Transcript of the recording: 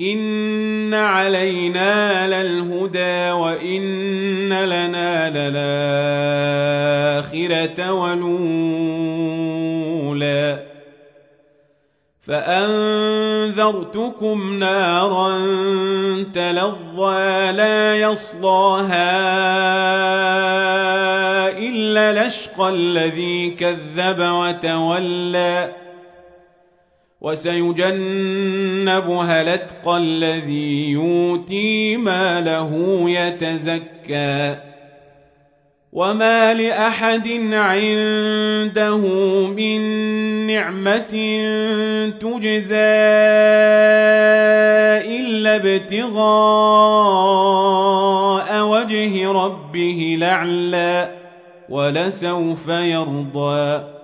إن علينا للهدى وإن لنا للآخرة والأولى فأنذرتكم نارا تلظى لا يصلاها إلا لشقى الذي كذب وتولى وسيجنبها الاتقى الذي يؤتي ماله يتزكى وما لأحد عنده من نعمة تجزى إلا ابتغاء وجه ربه الاعلى ولسوف يرضى